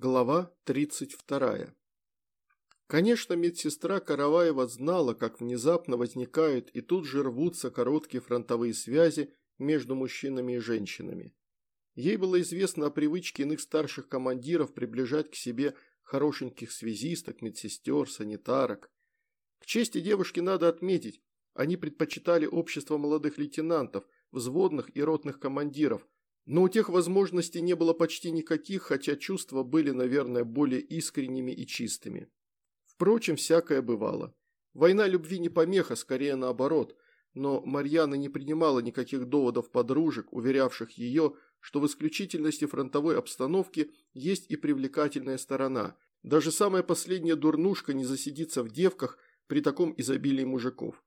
Глава 32. Конечно, медсестра Караваева знала, как внезапно возникают и тут же рвутся короткие фронтовые связи между мужчинами и женщинами. Ей было известно о привычке иных старших командиров приближать к себе хорошеньких связисток, медсестер, санитарок. К чести девушки надо отметить, они предпочитали общество молодых лейтенантов, взводных и ротных командиров – но у тех возможностей не было почти никаких, хотя чувства были, наверное, более искренними и чистыми. Впрочем, всякое бывало. Война любви не помеха, скорее наоборот, но Марьяна не принимала никаких доводов подружек, уверявших ее, что в исключительности фронтовой обстановки есть и привлекательная сторона. Даже самая последняя дурнушка не засидится в девках при таком изобилии мужиков.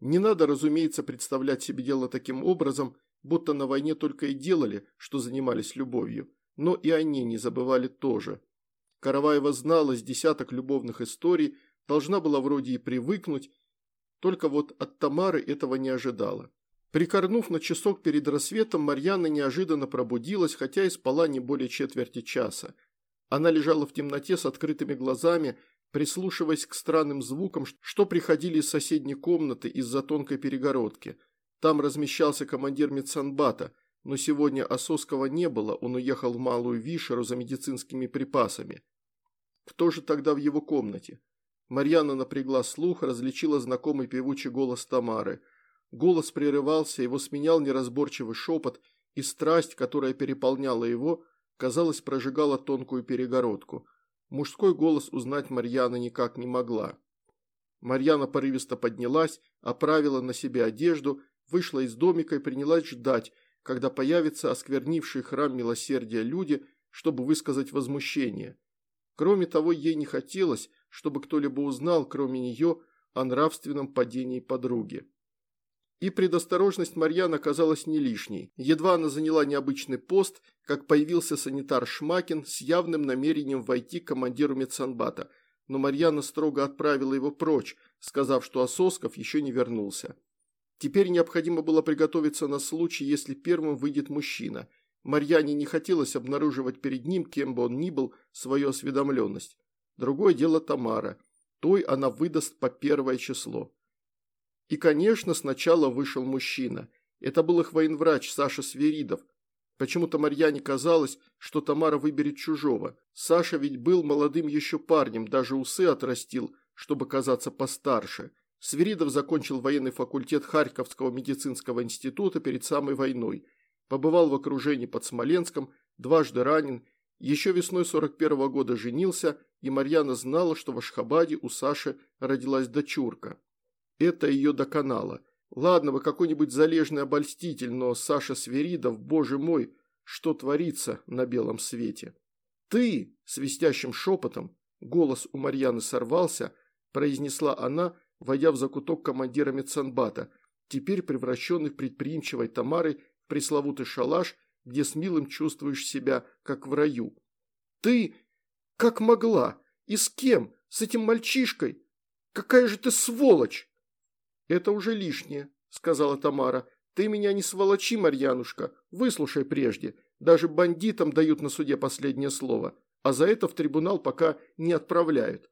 Не надо, разумеется, представлять себе дело таким образом, будто на войне только и делали, что занимались любовью, но и они не забывали тоже. Караваева знала с десяток любовных историй, должна была вроде и привыкнуть, только вот от Тамары этого не ожидала. Прикорнув на часок перед рассветом, Марьяна неожиданно пробудилась, хотя и спала не более четверти часа. Она лежала в темноте с открытыми глазами, прислушиваясь к странным звукам, что приходили из соседней комнаты из-за тонкой перегородки – там размещался командир медсанбата, но сегодня Осоского не было, он уехал в Малую Вишеру за медицинскими припасами. Кто же тогда в его комнате? Марьяна напрягла слух, различила знакомый певучий голос Тамары. Голос прерывался, его сменял неразборчивый шепот, и страсть, которая переполняла его, казалось, прожигала тонкую перегородку. Мужской голос узнать Марьяна никак не могла. Марьяна порывисто поднялась, оправила на себе одежду вышла из домика и принялась ждать, когда появятся осквернившие храм милосердия люди, чтобы высказать возмущение. Кроме того, ей не хотелось, чтобы кто-либо узнал, кроме нее, о нравственном падении подруги. И предосторожность Марьян оказалась не лишней. Едва она заняла необычный пост, как появился санитар Шмакин с явным намерением войти к командиру медсанбата, но Марьяна строго отправила его прочь, сказав, что Ососков еще не вернулся. Теперь необходимо было приготовиться на случай, если первым выйдет мужчина. Марьяне не хотелось обнаруживать перед ним, кем бы он ни был, свою осведомленность. Другое дело Тамара. Той она выдаст по первое число. И, конечно, сначала вышел мужчина. Это был их военврач Саша Сверидов. Почему-то Марьяне казалось, что Тамара выберет чужого. Саша ведь был молодым еще парнем, даже усы отрастил, чтобы казаться постарше – Свиридов закончил военный факультет Харьковского медицинского института перед самой войной. Побывал в окружении под Смоленском, дважды ранен, еще весной 41 -го года женился, и Марьяна знала, что в Ашхабаде у Саши родилась дочурка. Это ее доконало. Ладно бы какой-нибудь залежный обольститель, но Саша Сверидов, боже мой, что творится на белом свете. «Ты!» – свистящим шепотом, голос у Марьяны сорвался, произнесла она, войдя в закуток командира медсанбата, теперь превращенный предприимчивой Тамарой в пресловутый шалаш, где с милым чувствуешь себя, как в раю. «Ты? Как могла? И с кем? С этим мальчишкой? Какая же ты сволочь!» «Это уже лишнее», – сказала Тамара. «Ты меня не сволочи, Марьянушка, выслушай прежде. Даже бандитам дают на суде последнее слово, а за это в трибунал пока не отправляют.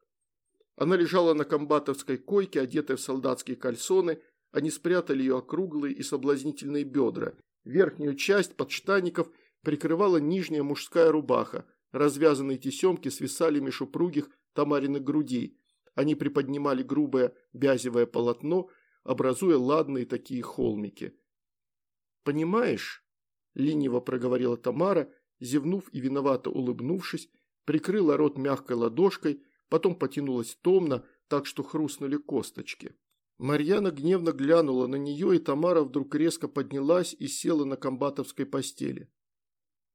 Она лежала на комбатовской койке, одетая в солдатские кальсоны, они спрятали ее округлые и соблазнительные бедра. Верхнюю часть подштаников прикрывала нижняя мужская рубаха, развязанные тесемки свисали меж упругих Тамариных грудей. Они приподнимали грубое бязевое полотно, образуя ладные такие холмики. «Понимаешь?» – лениво проговорила Тамара, зевнув и виновато улыбнувшись, прикрыла рот мягкой ладошкой – потом потянулась томно, так что хрустнули косточки. Марьяна гневно глянула на нее, и Тамара вдруг резко поднялась и села на комбатовской постели.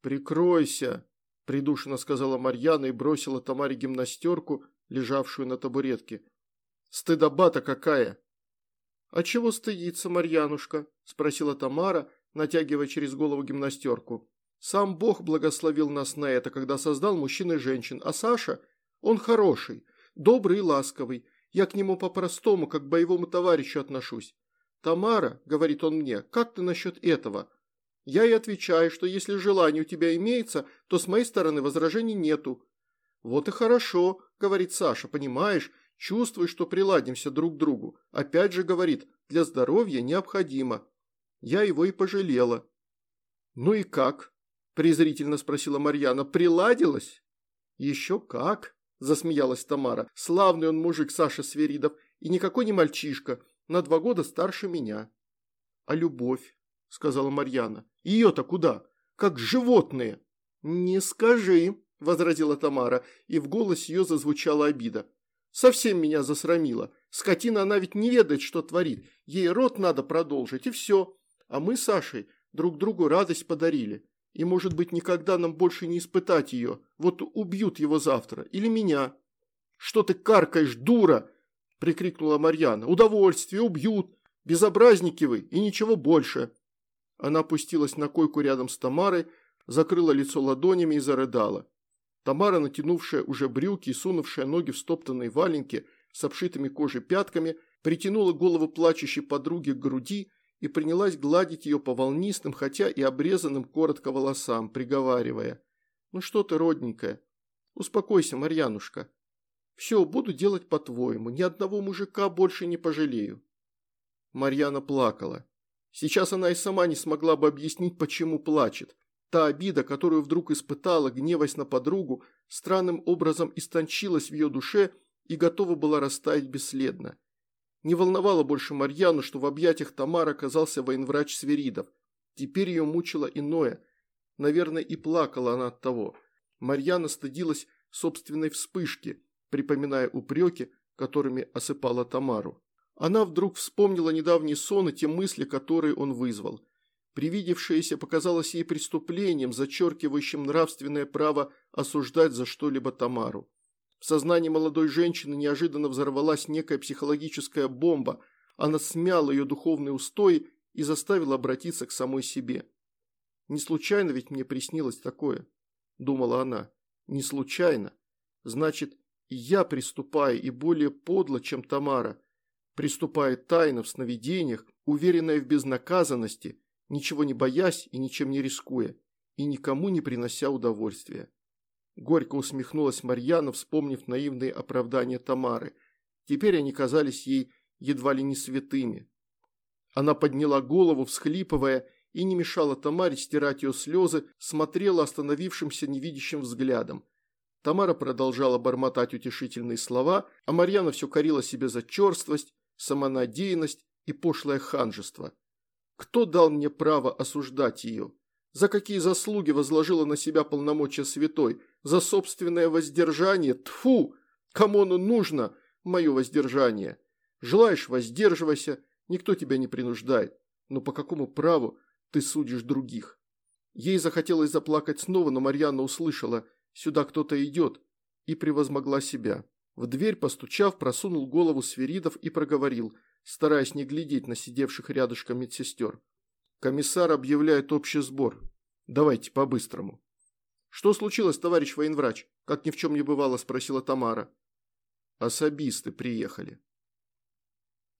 «Прикройся!» – придушенно сказала Марьяна и бросила Тамаре гимнастерку, лежавшую на табуретке. «Стыдоба-то какая!» «А чего стыдиться, Марьянушка?» – спросила Тамара, натягивая через голову гимнастерку. «Сам Бог благословил нас на это, когда создал мужчин и женщин, а Саша – он хороший, добрый и ласковый. Я к нему по-простому, как к боевому товарищу отношусь. «Тамара», — говорит он мне, — «как ты насчет этого?» Я и отвечаю, что если желание у тебя имеется, то с моей стороны возражений нету. Вот и хорошо, говорит Саша, понимаешь, чувствуешь, что приладимся друг к другу. Опять же говорит, для здоровья необходимо. Я его и пожалела. Ну и как? презрительно спросила Марьяна. Приладилась? Еще как, засмеялась Тамара. Славный он мужик, Саша Сверидов, и никакой не мальчишка, на два года старше меня. А любовь, сказала Марьяна. Ее-то куда? Как животные. Не скажи, возразила Тамара, и в голосе ее зазвучала обида. Совсем меня засрамила. Скотина она ведь не ведает, что творит. Ей рот надо продолжить, и все. А мы с Сашей друг другу радость подарили. И, может быть, никогда нам больше не испытать ее. Вот убьют его завтра. Или меня. «Что ты каркаешь, дура?» – прикрикнула Марьяна. «Удовольствие, убьют. Безобразники вы и ничего больше». Она опустилась на койку рядом с Тамарой, закрыла лицо ладонями и зарыдала. Тамара, натянувшая уже брюки и сунувшая ноги в стоптанные валенки с обшитыми кожей пятками, притянула голову плачущей подруги к груди и принялась гладить ее по волнистым, хотя и обрезанным коротко волосам, приговаривая. «Ну что ты, родненькая? Успокойся, Марьянушка. Все, буду делать по-твоему, ни одного мужика больше не пожалею». Марьяна плакала. Сейчас она и сама не смогла бы объяснить, почему плачет. Та обида, которую вдруг испытала, гневаясь на подругу, странным образом истончилась в ее душе и готова была растаять бесследно. Не волновало больше Марьяну, что в объятиях Тамара оказался военврач Сверидов. Теперь ее мучило иное. Наверное, и плакала она от того. Марьяна стыдилась собственной вспышки, припоминая упреки, которыми осыпала Тамару. Она вдруг вспомнила недавний сон и те мысли, которые он вызвал. Привидевшееся показалось ей преступлением, зачеркивающим нравственное право осуждать за что-либо Тамару. В сознании молодой женщины неожиданно взорвалась некая психологическая бомба. Она смяла ее духовный устой и заставила обратиться к самой себе. «Не случайно ведь мне приснилось такое», – думала она. «Не случайно. Значит, я приступаю и более подло, чем Тамара. Приступаю тайно в сновидениях, уверенная в безнаказанности, ничего не боясь и ничем не рискуя, и никому не принося удовольствия. Горько усмехнулась Марьяна, вспомнив наивные оправдания Тамары. Теперь они казались ей едва ли не святыми. Она подняла голову, всхлипывая, и не мешала Тамаре стирать ее слезы, смотрела остановившимся невидящим взглядом. Тамара продолжала бормотать утешительные слова, а Марьяна все корила себе за черствость, самонадеянность и пошлое ханжество. Кто дал мне право осуждать ее? За какие заслуги возложила на себя полномочия святой? За собственное воздержание? Тфу! Кому оно нужно, мое воздержание? Желаешь – воздерживайся, никто тебя не принуждает. Но по какому праву ты судишь других? Ей захотелось заплакать снова, но Марьяна услышала «сюда кто-то идет» и превозмогла себя. В дверь, постучав, просунул голову Сверидов и проговорил, стараясь не глядеть на сидевших рядышком медсестер. Комиссар объявляет общий сбор. Давайте по-быстрому. Что случилось, товарищ военврач? Как ни в чем не бывало, спросила Тамара. Особисты приехали.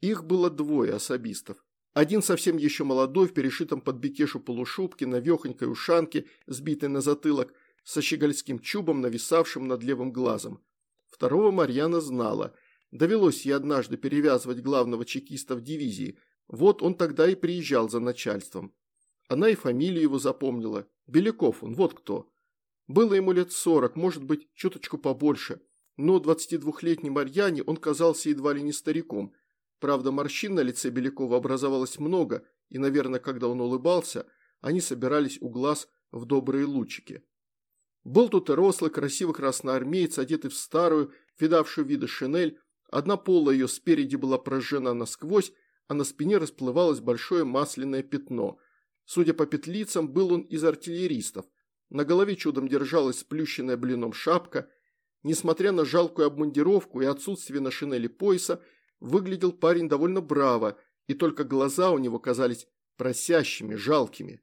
Их было двое особистов. Один совсем еще молодой, в перешитом под бекешу полушубке, на вехонькой ушанке, сбитой на затылок, со щегольским чубом, нависавшим над левым глазом. Второго Марьяна знала. Довелось ей однажды перевязывать главного чекиста в дивизии, вот он тогда и приезжал за начальством. Она и фамилию его запомнила. Беляков он, вот кто. Было ему лет сорок, может быть, чуточку побольше. Но 22-летней Марьяне он казался едва ли не стариком. Правда, морщин на лице Белякова образовалось много, и, наверное, когда он улыбался, они собирались у глаз в добрые лучики. Был тут и рослый, красивый красноармеец, одетый в старую, видавшую виды шинель. Одна пола ее спереди была прожжена насквозь, а на спине расплывалось большое масляное пятно. Судя по петлицам, был он из артиллеристов. На голове чудом держалась сплющенная блином шапка. Несмотря на жалкую обмундировку и отсутствие на шинели пояса, выглядел парень довольно браво, и только глаза у него казались просящими, жалкими.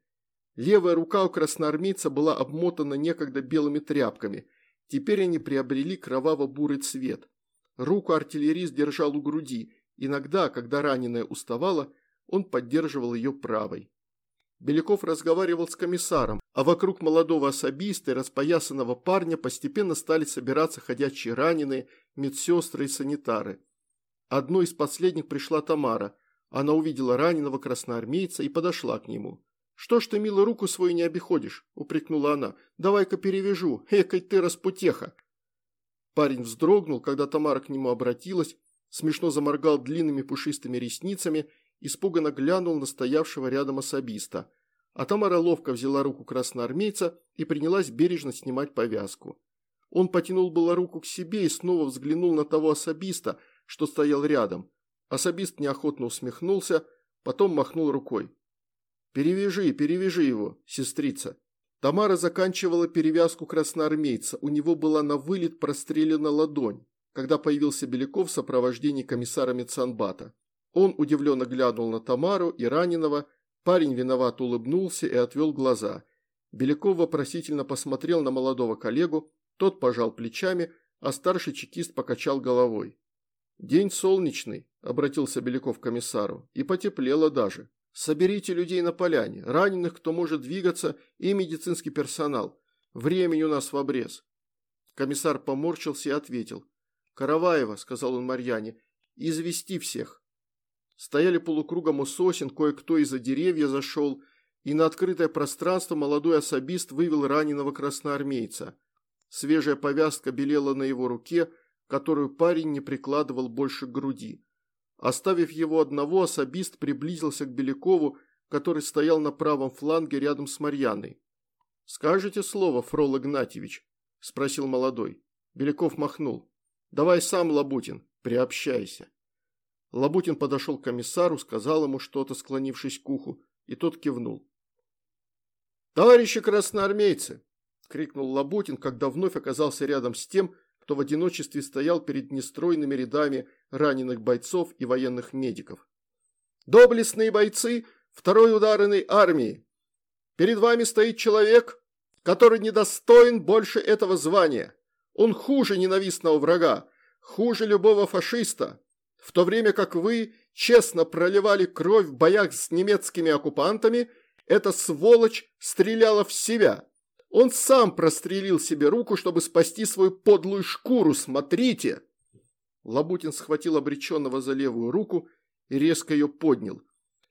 Левая рука у красноармейца была обмотана некогда белыми тряпками. Теперь они приобрели кроваво-бурый цвет. Руку артиллерист держал у груди, Иногда, когда раненая уставала, он поддерживал ее правой. Беляков разговаривал с комиссаром, а вокруг молодого особиста и распоясанного парня постепенно стали собираться ходячие раненые, медсестры и санитары. Одной из последних пришла Тамара. Она увидела раненого красноармейца и подошла к нему. «Что ж ты, мило, руку свою не обиходишь?» – упрекнула она. «Давай-ка перевяжу. Экой ты распутеха!» Парень вздрогнул, когда Тамара к нему обратилась, смешно заморгал длинными пушистыми ресницами, испуганно глянул на стоявшего рядом особиста. А Тамара ловко взяла руку красноармейца и принялась бережно снимать повязку. Он потянул было руку к себе и снова взглянул на того особиста, что стоял рядом. Особист неохотно усмехнулся, потом махнул рукой. «Перевяжи, перевяжи его, сестрица». Тамара заканчивала перевязку красноармейца, у него была на вылет прострелена ладонь когда появился Беляков в сопровождении комиссара Мецанбата. Он удивленно глянул на Тамару и раненого, парень виноват улыбнулся и отвел глаза. Беляков вопросительно посмотрел на молодого коллегу, тот пожал плечами, а старший чекист покачал головой. «День солнечный», – обратился Беляков к комиссару, – «и потеплело даже. Соберите людей на поляне, раненых, кто может двигаться, и медицинский персонал. Времени у нас в обрез». Комиссар поморщился и ответил. «Караваева», – сказал он Марьяне, – «извести всех». Стояли полукругом у сосен, кое-кто из-за деревья зашел, и на открытое пространство молодой особист вывел раненого красноармейца. Свежая повязка белела на его руке, которую парень не прикладывал больше к груди. Оставив его одного, особист приблизился к Белякову, который стоял на правом фланге рядом с Марьяной. «Скажете слово, Фрол Игнатьевич?» – спросил молодой. Беляков махнул. «Давай сам, Лабутин, приобщайся». Лабутин подошел к комиссару, сказал ему что-то, склонившись к уху, и тот кивнул. «Товарищи красноармейцы!» – крикнул Лабутин, когда вновь оказался рядом с тем, кто в одиночестве стоял перед нестройными рядами раненых бойцов и военных медиков. «Доблестные бойцы второй ударной армии! Перед вами стоит человек, который недостоин больше этого звания. Он хуже ненавистного врага, хуже любого фашиста, в то время как вы честно проливали кровь в боях с немецкими оккупантами, эта сволочь стреляла в себя. Он сам прострелил себе руку, чтобы спасти свою подлую шкуру, смотрите!» Лабутин схватил обреченного за левую руку и резко ее поднял.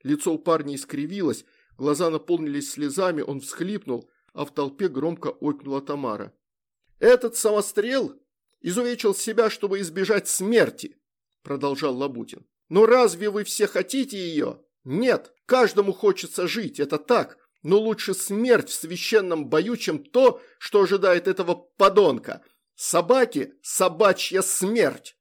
Лицо у парня искривилось, глаза наполнились слезами, он всхлипнул, а в толпе громко ойкнула Тамара. Этот самострел изувечил себя, чтобы избежать смерти, продолжал Лабутин. Но разве вы все хотите ее? Нет, каждому хочется жить, это так, но лучше смерть в священном бою, чем то, что ожидает этого подонка. Собаки – собачья смерть.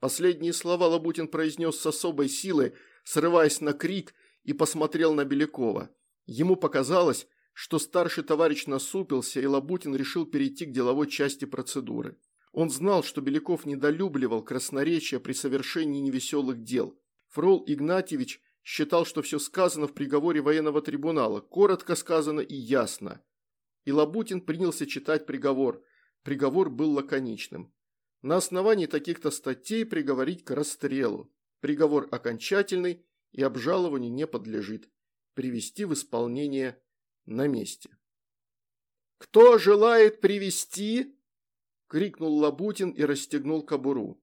Последние слова Лабутин произнес с особой силой, срываясь на крик, и посмотрел на Белякова. Ему показалось, что старший товарищ насупился, и Лабутин решил перейти к деловой части процедуры. Он знал, что Беляков недолюбливал красноречие при совершении невеселых дел. Фрол Игнатьевич считал, что все сказано в приговоре военного трибунала, коротко сказано и ясно. И Лабутин принялся читать приговор. Приговор был лаконичным. На основании таких-то статей приговорить к расстрелу. Приговор окончательный и обжалованию не подлежит. Привести в исполнение на месте. «Кто желает привести? крикнул Лабутин и расстегнул кобуру.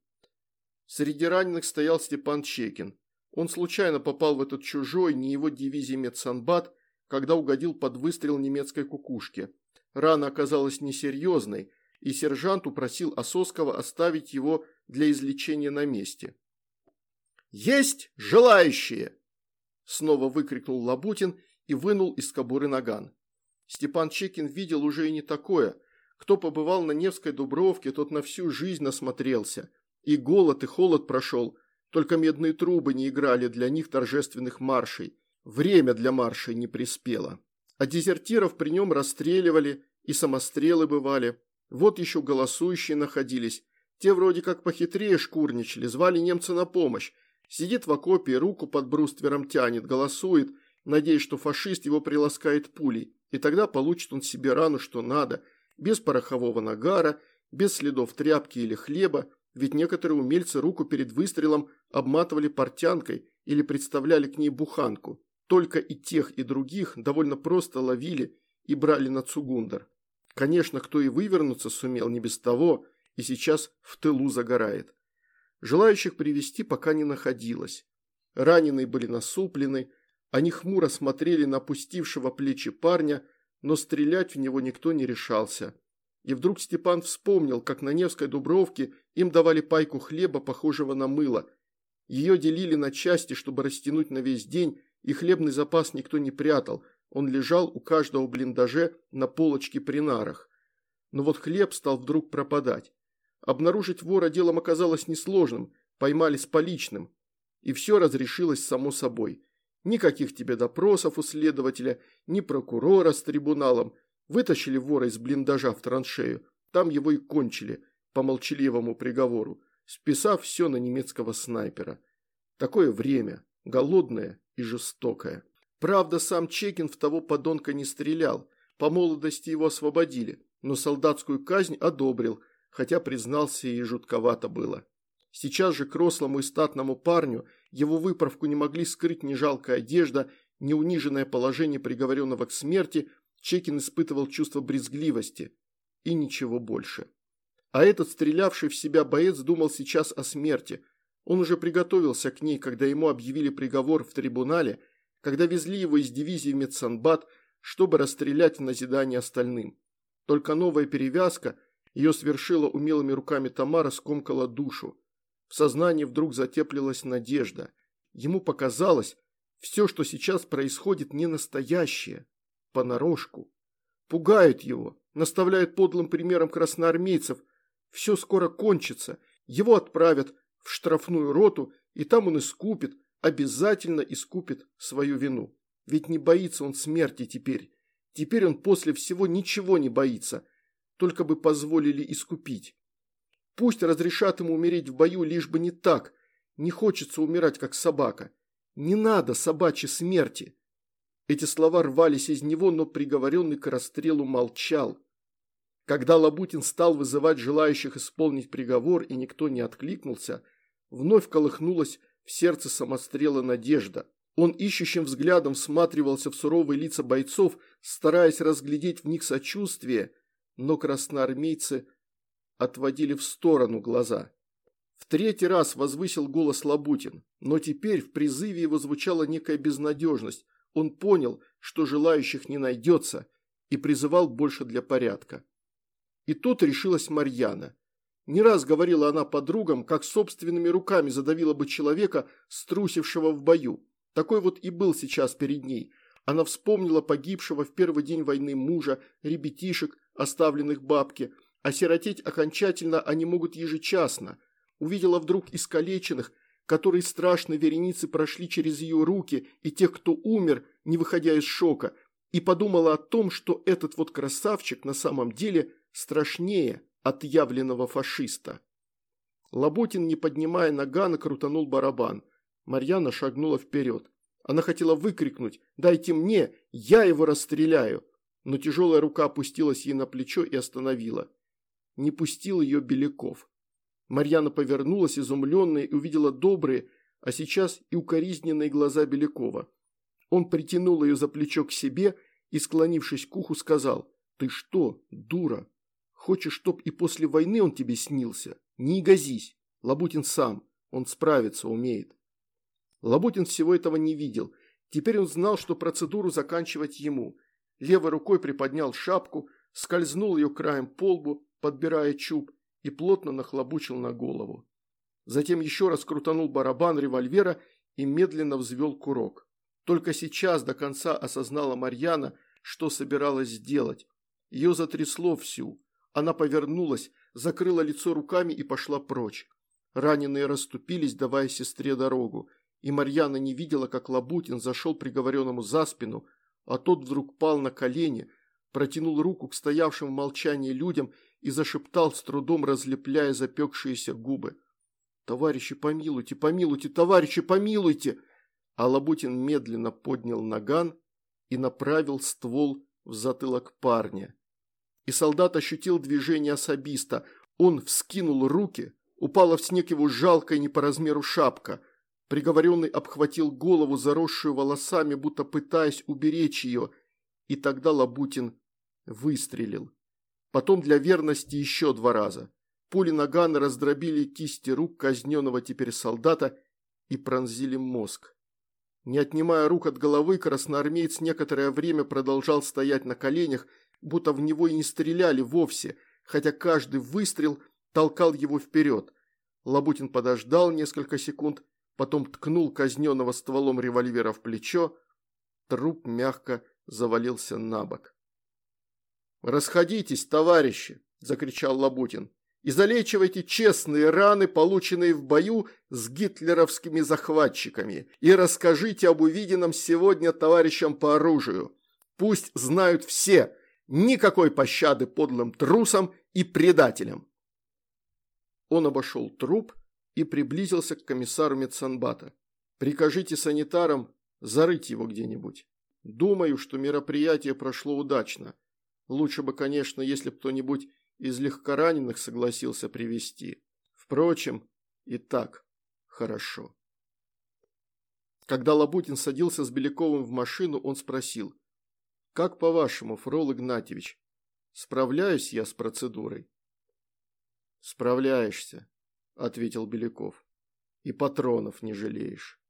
Среди раненых стоял Степан Чекин. Он случайно попал в этот чужой, не его дивизии медсанбат, когда угодил под выстрел немецкой кукушки. Рана оказалась несерьезной, и сержант упросил Ососкова оставить его для излечения на месте. «Есть желающие!» Снова выкрикнул Лабутин и вынул из кобуры наган. Степан Чекин видел уже и не такое. Кто побывал на Невской Дубровке, тот на всю жизнь насмотрелся. И голод, и холод прошел, только медные трубы не играли для них торжественных маршей. Время для маршей не приспело. А дезертиров при нем расстреливали, и самострелы бывали. Вот еще голосующие находились. Те вроде как похитрее шкурничали, звали немца на помощь. Сидит в окопе, руку под бруствером тянет, голосует – надеясь, что фашист его приласкает пулей, и тогда получит он себе рану, что надо, без порохового нагара, без следов тряпки или хлеба, ведь некоторые умельцы руку перед выстрелом обматывали портянкой или представляли к ней буханку. Только и тех, и других довольно просто ловили и брали на Цугундер. Конечно, кто и вывернуться сумел, не без того, и сейчас в тылу загорает. Желающих привести пока не находилось. Раненые были насуплены, они хмуро смотрели на опустившего плечи парня, но стрелять в него никто не решался. И вдруг Степан вспомнил, как на Невской Дубровке им давали пайку хлеба, похожего на мыло. Ее делили на части, чтобы растянуть на весь день, и хлебный запас никто не прятал, он лежал у каждого блиндаже на полочке при нарах. Но вот хлеб стал вдруг пропадать. Обнаружить вора делом оказалось несложным, поймали с поличным. И все разрешилось само собой. Никаких тебе допросов у следователя, ни прокурора с трибуналом. Вытащили вора из блиндажа в траншею, там его и кончили, по молчаливому приговору, списав все на немецкого снайпера. Такое время, голодное и жестокое. Правда, сам Чекин в того подонка не стрелял, по молодости его освободили, но солдатскую казнь одобрил, хотя признался и жутковато было. Сейчас же к рослому и статному парню его выправку не могли скрыть ни жалкая одежда, ни униженное положение приговоренного к смерти, Чекин испытывал чувство брезгливости и ничего больше. А этот стрелявший в себя боец думал сейчас о смерти. Он уже приготовился к ней, когда ему объявили приговор в трибунале, когда везли его из дивизии в Медсанбат, чтобы расстрелять в назидание остальным. Только новая перевязка, ее свершила умелыми руками Тамара, скомкала душу. В сознании вдруг затеплилась надежда. Ему показалось, все, что сейчас происходит, не настоящее, понарошку. Пугают его, наставляют подлым примером красноармейцев. Все скоро кончится, его отправят в штрафную роту, и там он искупит, обязательно искупит свою вину. Ведь не боится он смерти теперь. Теперь он после всего ничего не боится, только бы позволили искупить. Пусть разрешат ему умереть в бою, лишь бы не так. Не хочется умирать, как собака. Не надо собачьей смерти. Эти слова рвались из него, но приговоренный к расстрелу молчал. Когда Лабутин стал вызывать желающих исполнить приговор, и никто не откликнулся, вновь колыхнулась в сердце самострела надежда. Он ищущим взглядом всматривался в суровые лица бойцов, стараясь разглядеть в них сочувствие, но красноармейцы отводили в сторону глаза. В третий раз возвысил голос Лабутин, но теперь в призыве его звучала некая безнадежность. Он понял, что желающих не найдется, и призывал больше для порядка. И тут решилась Марьяна. Не раз говорила она подругам, как собственными руками задавила бы человека, струсившего в бою. Такой вот и был сейчас перед ней. Она вспомнила погибшего в первый день войны мужа, ребятишек, оставленных бабке, Осиротеть окончательно они могут ежечасно. Увидела вдруг искалеченных, которые страшно вереницы прошли через ее руки, и тех, кто умер, не выходя из шока, и подумала о том, что этот вот красавчик на самом деле страшнее отъявленного фашиста. Лоботин, не поднимая нагана, крутанул барабан. Марьяна шагнула вперед. Она хотела выкрикнуть «Дайте мне, я его расстреляю!» Но тяжелая рука опустилась ей на плечо и остановила не пустил ее Беляков. Марьяна повернулась, изумленная, и увидела добрые, а сейчас и укоризненные глаза Белякова. Он притянул ее за плечо к себе и, склонившись к уху, сказал, «Ты что, дура? Хочешь, чтоб и после войны он тебе снился? Не газись, Лабутин сам, он справиться умеет». Лабутин всего этого не видел. Теперь он знал, что процедуру заканчивать ему. Левой рукой приподнял шапку, скользнул ее краем по лбу, подбирая чуб, и плотно нахлобучил на голову. Затем еще раз крутанул барабан револьвера и медленно взвел курок. Только сейчас до конца осознала Марьяна, что собиралась сделать. Ее затрясло всю. Она повернулась, закрыла лицо руками и пошла прочь. Раненые расступились, давая сестре дорогу, и Марьяна не видела, как Лабутин зашел приговоренному за спину, а тот вдруг пал на колени, протянул руку к стоявшим в молчании людям и зашептал, с трудом разлепляя запекшиеся губы. «Товарищи, помилуйте, помилуйте, товарищи, помилуйте!» А Лабутин медленно поднял наган и направил ствол в затылок парня. И солдат ощутил движение особиста. Он вскинул руки, упала в снег его жалкая не по размеру шапка. Приговоренный обхватил голову, заросшую волосами, будто пытаясь уберечь ее, и тогда Лабутин выстрелил. Потом для верности еще два раза. Пули Нагана раздробили кисти рук казненного теперь солдата и пронзили мозг. Не отнимая рук от головы, красноармеец некоторое время продолжал стоять на коленях, будто в него и не стреляли вовсе, хотя каждый выстрел толкал его вперед. Лабутин подождал несколько секунд, потом ткнул казненного стволом револьвера в плечо, труп мягко завалился на бок. «Расходитесь, товарищи!» – закричал Лабутин. «И залечивайте честные раны, полученные в бою с гитлеровскими захватчиками, и расскажите об увиденном сегодня товарищам по оружию. Пусть знают все, никакой пощады подлым трусам и предателям!» Он обошел труп и приблизился к комиссару медсанбата. «Прикажите санитарам зарыть его где-нибудь. Думаю, что мероприятие прошло удачно. Лучше бы, конечно, если кто-нибудь из легкораненых согласился привести. Впрочем, и так хорошо. Когда Лабутин садился с Беляковым в машину, он спросил. «Как по-вашему, Фрол Игнатьевич, справляюсь я с процедурой?» «Справляешься», – ответил Беляков. «И патронов не жалеешь».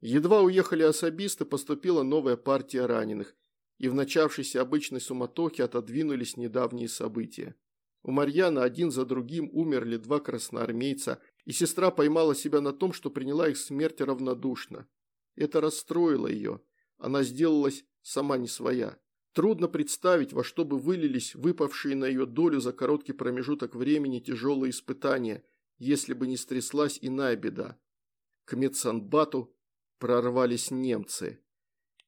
Едва уехали особисты, поступила новая партия раненых, и в начавшейся обычной суматохе отодвинулись недавние события. У Марьяна один за другим умерли два красноармейца, и сестра поймала себя на том, что приняла их смерть равнодушно. Это расстроило ее. Она сделалась сама не своя. Трудно представить, во что бы вылились выпавшие на ее долю за короткий промежуток времени тяжелые испытания, если бы не стряслась иная беда. К медсанбату прорвались немцы.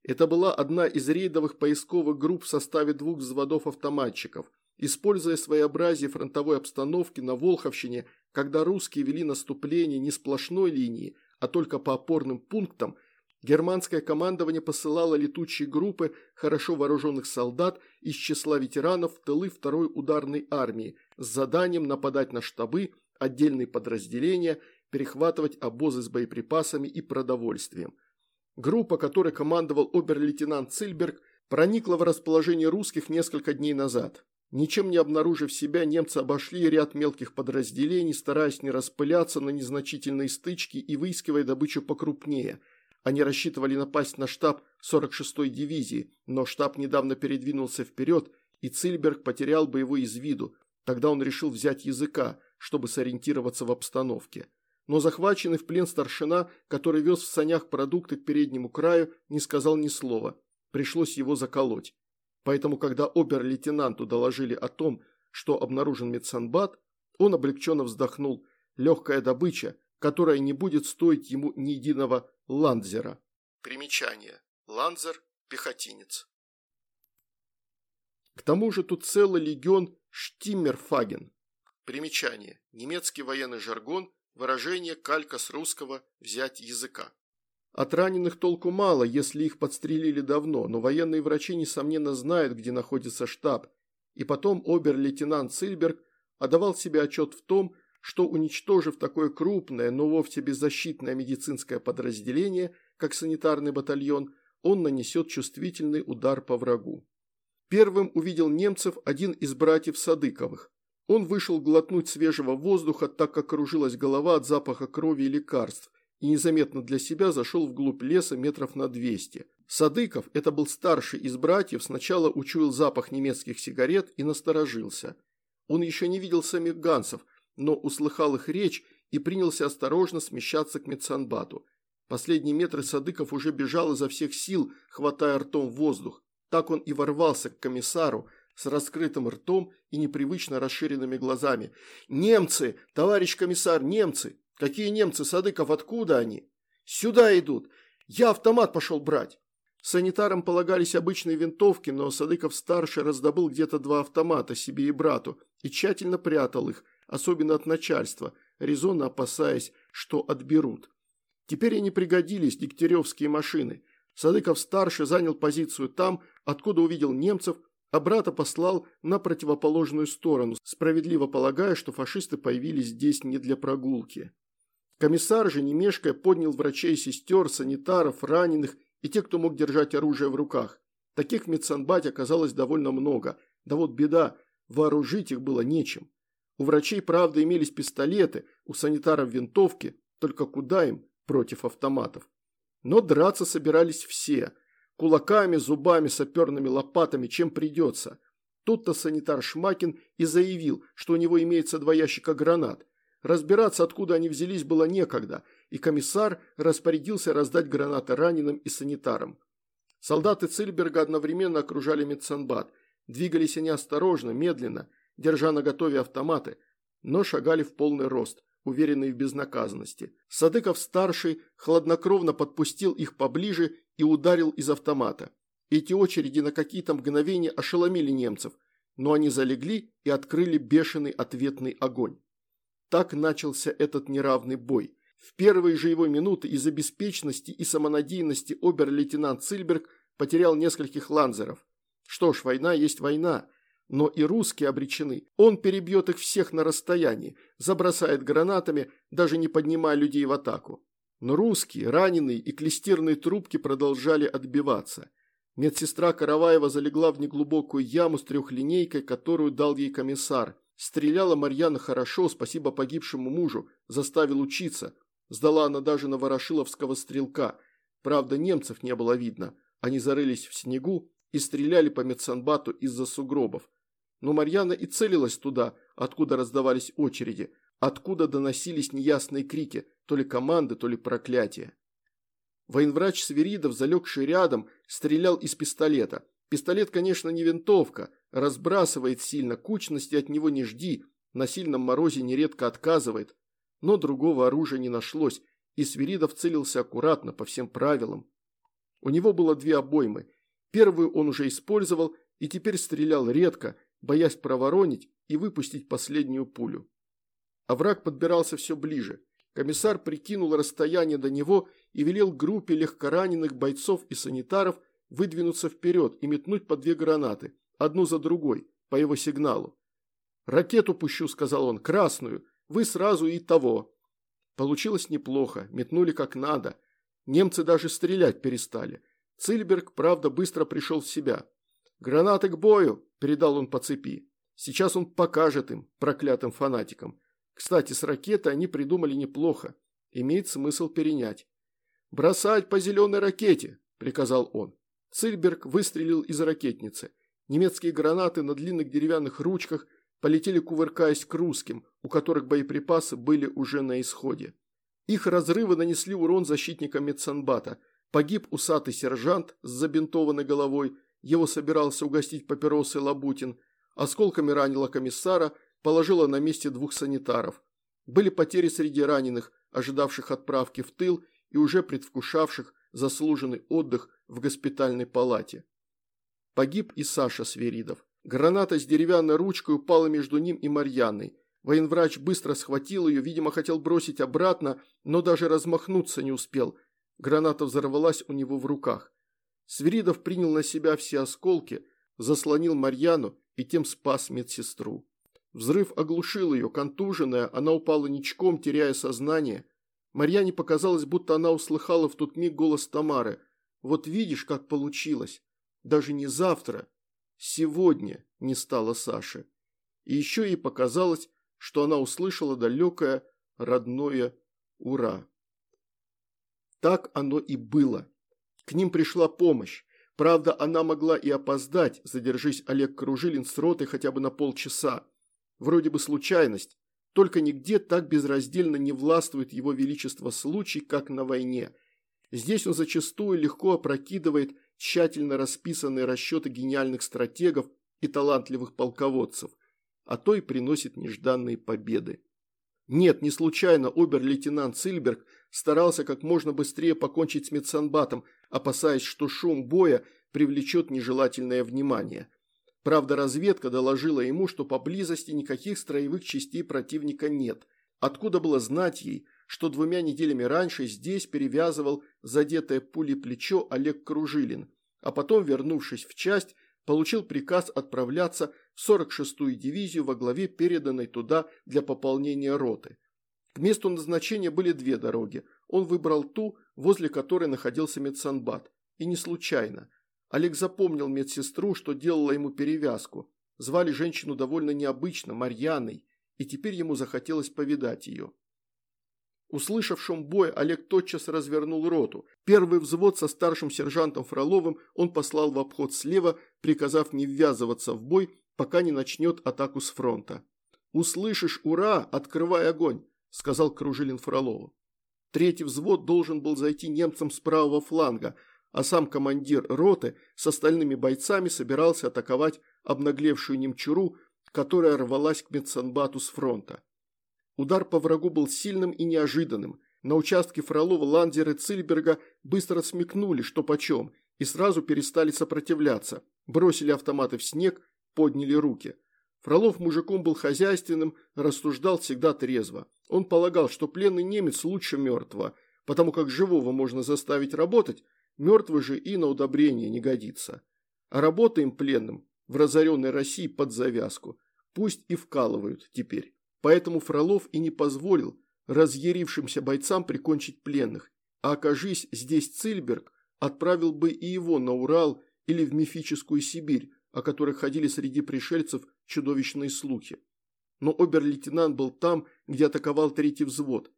Это была одна из рейдовых поисковых групп в составе двух взводов автоматчиков. Используя своеобразие фронтовой обстановки на Волховщине, когда русские вели наступление не сплошной линии, а только по опорным пунктам, германское командование посылало летучие группы хорошо вооруженных солдат из числа ветеранов в тылы второй ударной армии с заданием нападать на штабы, отдельные подразделения, перехватывать обозы с боеприпасами и продовольствием. Группа, которой командовал обер-лейтенант Цильберг, проникла в расположение русских несколько дней назад. Ничем не обнаружив себя, немцы обошли ряд мелких подразделений, стараясь не распыляться на незначительные стычки и выискивая добычу покрупнее. Они рассчитывали напасть на штаб 46-й дивизии, но штаб недавно передвинулся вперед, и Цильберг потерял бы его из виду. Тогда он решил взять языка, чтобы сориентироваться в обстановке но захваченный в плен старшина, который вез в санях продукты к переднему краю, не сказал ни слова. Пришлось его заколоть. Поэтому, когда обер-лейтенанту доложили о том, что обнаружен медсанбат, он облегченно вздохнул. Легкая добыча, которая не будет стоить ему ни единого ландзера. Примечание. Ландзер – пехотинец. К тому же тут целый легион Штиммерфаген. Примечание. Немецкий военный жаргон, Выражение калька с русского «взять языка». От раненых толку мало, если их подстрелили давно, но военные врачи, несомненно, знают, где находится штаб. И потом обер-лейтенант Сильберг отдавал себе отчет в том, что, уничтожив такое крупное, но вовсе беззащитное медицинское подразделение, как санитарный батальон, он нанесет чувствительный удар по врагу. Первым увидел немцев один из братьев Садыковых. Он вышел глотнуть свежего воздуха, так как кружилась голова от запаха крови и лекарств, и незаметно для себя зашел вглубь леса метров на 200. Садыков, это был старший из братьев, сначала учуял запах немецких сигарет и насторожился. Он еще не видел самих гансов, но услыхал их речь и принялся осторожно смещаться к медсанбату. Последние метры Садыков уже бежал изо всех сил, хватая ртом воздух. Так он и ворвался к комиссару, с раскрытым ртом и непривычно расширенными глазами. «Немцы! Товарищ комиссар, немцы! Какие немцы, Садыков, откуда они? Сюда идут! Я автомат пошел брать!» Санитарам полагались обычные винтовки, но Садыков-старший раздобыл где-то два автомата себе и брату и тщательно прятал их, особенно от начальства, резонно опасаясь, что отберут. Теперь они пригодились, дегтяревские машины. Садыков-старший занял позицию там, откуда увидел немцев а брата послал на противоположную сторону, справедливо полагая, что фашисты появились здесь не для прогулки. Комиссар же, не мешкая, поднял врачей, сестер, санитаров, раненых и тех, кто мог держать оружие в руках. Таких в медсанбате оказалось довольно много. Да вот беда, вооружить их было нечем. У врачей, правда, имелись пистолеты, у санитаров винтовки, только куда им против автоматов. Но драться собирались все. Кулаками, зубами, саперными лопатами, чем придется. Тут-то санитар Шмакин и заявил, что у него имеется два ящика гранат. Разбираться, откуда они взялись, было некогда, и комиссар распорядился раздать гранаты раненым и санитарам. Солдаты Цильберга одновременно окружали медсанбат. Двигались они осторожно, медленно, держа наготове автоматы, но шагали в полный рост, уверенные в безнаказанности. Садыков-старший хладнокровно подпустил их поближе и ударил из автомата. Эти очереди на какие-то мгновения ошеломили немцев, но они залегли и открыли бешеный ответный огонь. Так начался этот неравный бой. В первые же его минуты из-за беспечности и самонадеянности обер-лейтенант Цильберг потерял нескольких ланзеров. Что ж, война есть война, но и русские обречены. Он перебьет их всех на расстоянии, забросает гранатами, даже не поднимая людей в атаку. Но русские, раненые и клестирные трубки продолжали отбиваться. Медсестра Караваева залегла в неглубокую яму с трехлинейкой, которую дал ей комиссар. Стреляла Марьяна хорошо, спасибо погибшему мужу, заставил учиться. Сдала она даже на ворошиловского стрелка. Правда, немцев не было видно. Они зарылись в снегу и стреляли по медсанбату из-за сугробов. Но Марьяна и целилась туда, откуда раздавались очереди, откуда доносились неясные крики, то ли команды, то ли проклятия. Военврач Сверидов, залегший рядом, стрелял из пистолета. Пистолет, конечно, не винтовка, разбрасывает сильно, кучности от него не жди, на сильном морозе нередко отказывает. Но другого оружия не нашлось, и Свиридов целился аккуратно, по всем правилам. У него было две обоймы. Первую он уже использовал и теперь стрелял редко, боясь проворонить и выпустить последнюю пулю. А враг подбирался все ближе. Комиссар прикинул расстояние до него и велел группе легкораненых бойцов и санитаров выдвинуться вперед и метнуть по две гранаты, одну за другой, по его сигналу. «Ракету пущу», – сказал он, – «красную, вы сразу и того». Получилось неплохо, метнули как надо. Немцы даже стрелять перестали. Цильберг, правда, быстро пришел в себя. «Гранаты к бою!» – передал он по цепи. «Сейчас он покажет им, проклятым фанатикам. Кстати, с ракетой они придумали неплохо. Имеет смысл перенять. «Бросать по зеленой ракете!» – приказал он. Цильберг выстрелил из ракетницы. Немецкие гранаты на длинных деревянных ручках полетели, кувыркаясь к русским, у которых боеприпасы были уже на исходе. Их разрывы нанесли урон защитникам Медсанбата. Погиб усатый сержант с забинтованной головой, его собирался угостить папиросой Лабутин. Осколками ранило комиссара – положила на месте двух санитаров. Были потери среди раненых, ожидавших отправки в тыл и уже предвкушавших заслуженный отдых в госпитальной палате. Погиб и Саша Сверидов. Граната с деревянной ручкой упала между ним и Марьяной. Военврач быстро схватил ее, видимо, хотел бросить обратно, но даже размахнуться не успел. Граната взорвалась у него в руках. Сверидов принял на себя все осколки, заслонил Марьяну и тем спас медсестру. Взрыв оглушил ее, контуженная, она упала ничком, теряя сознание. Марьяне показалось, будто она услыхала в тот миг голос Тамары. «Вот видишь, как получилось. Даже не завтра, сегодня не стало Саши». И еще ей показалось, что она услышала далекое, родное «Ура!». Так оно и было. К ним пришла помощь. Правда, она могла и опоздать, задержись Олег Кружилин с ротой хотя бы на полчаса. Вроде бы случайность, только нигде так безраздельно не властвует его величество случай, как на войне. Здесь он зачастую легко опрокидывает тщательно расписанные расчеты гениальных стратегов и талантливых полководцев, а то и приносит нежданные победы. Нет, не случайно обер-лейтенант Сильберг старался как можно быстрее покончить с медсанбатом, опасаясь, что шум боя привлечет нежелательное внимание. Правда, разведка доложила ему, что поблизости никаких строевых частей противника нет. Откуда было знать ей, что двумя неделями раньше здесь перевязывал задетое пулей плечо Олег Кружилин, а потом, вернувшись в часть, получил приказ отправляться в 46-ю дивизию во главе переданной туда для пополнения роты. К месту назначения были две дороги. Он выбрал ту, возле которой находился медсанбат. И не случайно. Олег запомнил медсестру, что делала ему перевязку. Звали женщину довольно необычно, Марьяной, и теперь ему захотелось повидать ее. Услышав шум боя, Олег тотчас развернул роту. Первый взвод со старшим сержантом Фроловым он послал в обход слева, приказав не ввязываться в бой, пока не начнет атаку с фронта. «Услышишь «Ура!» Открывай огонь!» – сказал Кружилин Фролову. Третий взвод должен был зайти немцам с правого фланга, а сам командир роты с остальными бойцами собирался атаковать обнаглевшую немчуру, которая рвалась к медсанбату с фронта. Удар по врагу был сильным и неожиданным. На участке Фролова, Ландера и Цильберга быстро смекнули, что почем, и сразу перестали сопротивляться, бросили автоматы в снег, подняли руки. Фролов мужиком был хозяйственным, рассуждал всегда трезво. Он полагал, что пленный немец лучше мертвого, потому как живого можно заставить работать, мертвый же и на удобрение не годится. А работаем пленным в разоренной России под завязку. Пусть и вкалывают теперь. Поэтому Фролов и не позволил разъярившимся бойцам прикончить пленных. А окажись здесь Цильберг, отправил бы и его на Урал или в мифическую Сибирь, о которых ходили среди пришельцев чудовищные слухи. Но обер-лейтенант был там, где атаковал третий взвод.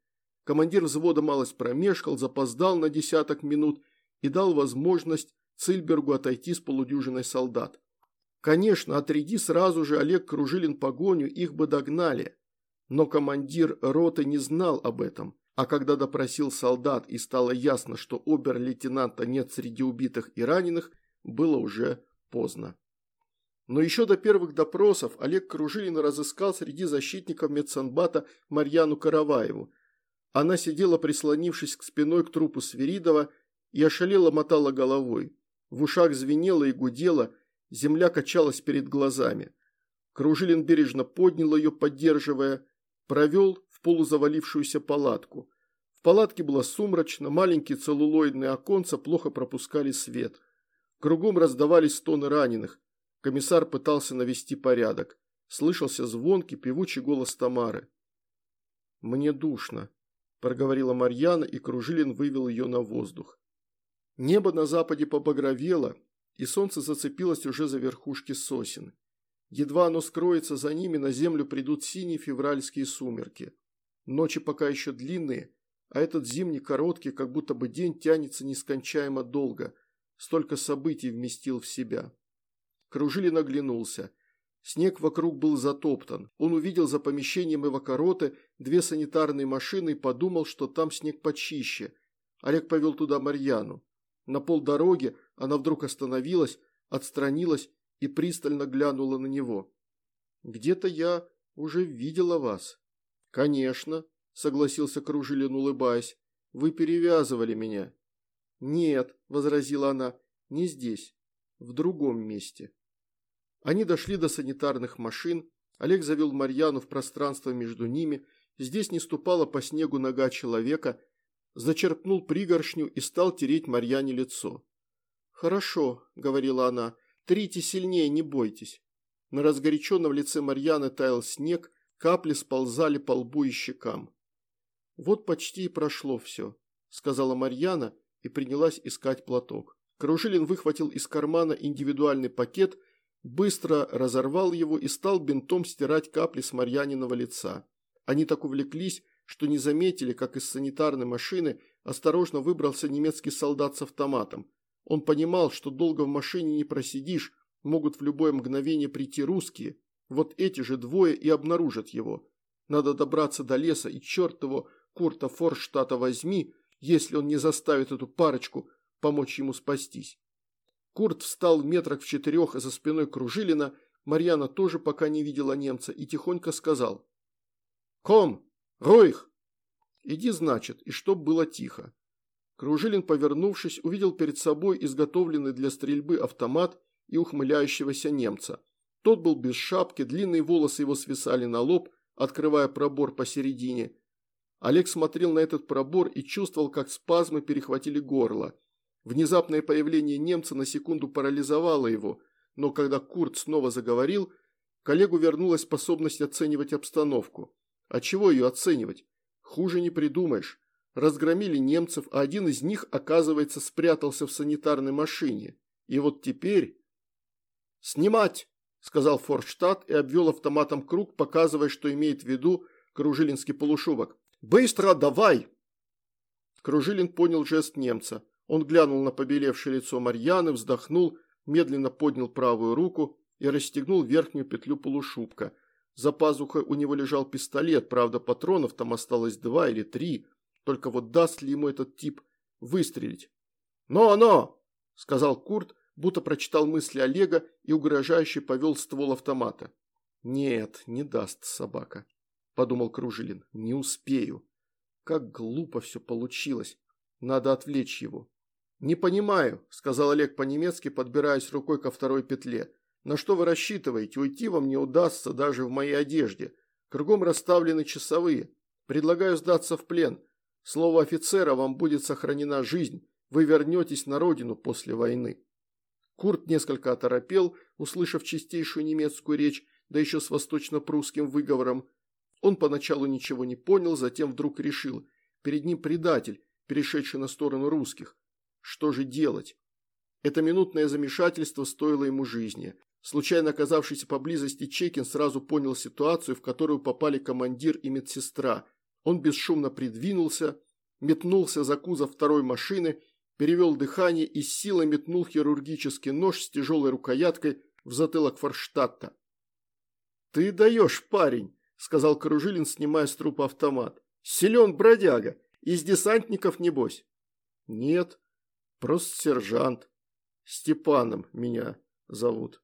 Командир взвода малость промешкал, запоздал на десяток минут и дал возможность Цильбергу отойти с полудюжиной солдат. Конечно, отряди сразу же Олег Кружилин погоню, их бы догнали. Но командир роты не знал об этом, а когда допросил солдат и стало ясно, что обер-лейтенанта нет среди убитых и раненых, было уже поздно. Но еще до первых допросов Олег Кружилин разыскал среди защитников медсанбата Марьяну Караваеву. Она сидела, прислонившись к спиной к трупу Свиридова, и ошалела мотала головой. В ушах звенело и гудело, земля качалась перед глазами. Кружилин бережно поднял ее, поддерживая, провел в полузавалившуюся палатку. В палатке было сумрачно, маленькие целлулоидные оконца плохо пропускали свет. Кругом раздавались стоны раненых. Комиссар пытался навести порядок. Слышался звонкий, певучий голос Тамары. «Мне душно», – проговорила Марьяна, и Кружилин вывел ее на воздух. Небо на западе побагровело, и солнце зацепилось уже за верхушки сосен. Едва оно скроется за ними, на землю придут синие февральские сумерки. Ночи пока еще длинные, а этот зимний короткий, как будто бы день тянется нескончаемо долго. Столько событий вместил в себя. Кружилин оглянулся. Снег вокруг был затоптан. Он увидел за помещением эвакороты две санитарные машины и подумал, что там снег почище. Олег повел туда Марьяну. На полдороги она вдруг остановилась, отстранилась и пристально глянула на него. «Где-то я уже видела вас». «Конечно», – согласился Кружилин, улыбаясь. «Вы перевязывали меня». «Нет», – возразила она, – «не здесь, в другом месте». Они дошли до санитарных машин, Олег завел Марьяну в пространство между ними, здесь не ступала по снегу нога человека, зачерпнул пригоршню и стал тереть Марьяне лицо. «Хорошо», – говорила она, – Трите сильнее, не бойтесь. На разгоряченном лице Марьяны таял снег, капли сползали по лбу и щекам. «Вот почти и прошло все», – сказала Марьяна и принялась искать платок. Кружилин выхватил из кармана индивидуальный пакет, быстро разорвал его и стал бинтом стирать капли с Марьяниного лица. Они так увлеклись, что не заметили, как из санитарной машины осторожно выбрался немецкий солдат с автоматом. Он понимал, что долго в машине не просидишь, могут в любое мгновение прийти русские. Вот эти же двое и обнаружат его. Надо добраться до леса, и черт его, Курта Форштата возьми, если он не заставит эту парочку помочь ему спастись. Курт встал в метрах в четырех за спиной Кружилина, Марьяна тоже пока не видела немца и тихонько сказал «Ком! Ройх!» «Иди, значит, и чтоб было тихо». Кружилин, повернувшись, увидел перед собой изготовленный для стрельбы автомат и ухмыляющегося немца. Тот был без шапки, длинные волосы его свисали на лоб, открывая пробор посередине. Олег смотрел на этот пробор и чувствовал, как спазмы перехватили горло. Внезапное появление немца на секунду парализовало его, но когда Курт снова заговорил, коллегу вернулась способность оценивать обстановку. А чего ее оценивать? Хуже не придумаешь разгромили немцев, а один из них, оказывается, спрятался в санитарной машине. И вот теперь... «Снимать!» – сказал Форштадт и обвел автоматом круг, показывая, что имеет в виду Кружилинский полушубок. «Быстро давай!» Кружилин понял жест немца. Он глянул на побелевшее лицо Марьяны, вздохнул, медленно поднял правую руку и расстегнул верхнюю петлю полушубка. За пазухой у него лежал пистолет, правда патронов там осталось два или три, только вот даст ли ему этот тип выстрелить. «Но-но!» – сказал Курт, будто прочитал мысли Олега и угрожающе повел ствол автомата. «Нет, не даст собака», – подумал Кружилин, – «не успею». Как глупо все получилось. Надо отвлечь его. «Не понимаю», – сказал Олег по-немецки, подбираясь рукой ко второй петле. «На что вы рассчитываете? Уйти вам не удастся даже в моей одежде. Кругом расставлены часовые. Предлагаю сдаться в плен. Слово офицера вам будет сохранена жизнь. Вы вернетесь на родину после войны». Курт несколько оторопел, услышав чистейшую немецкую речь, да еще с восточно-прусским выговором. Он поначалу ничего не понял, затем вдруг решил. Перед ним предатель, перешедший на сторону русских. Что же делать? Это минутное замешательство стоило ему жизни. Случайно оказавшийся поблизости Чекин сразу понял ситуацию, в которую попали командир и медсестра. Он бесшумно придвинулся, метнулся за кузов второй машины, перевел дыхание и с силой метнул хирургический нож с тяжелой рукояткой в затылок Форштадта. «Ты даешь, парень!» – сказал Кружилин, снимая с трупа автомат. «Силен бродяга! Из десантников, небось?» «Нет», Просто сержант. Степаном меня зовут.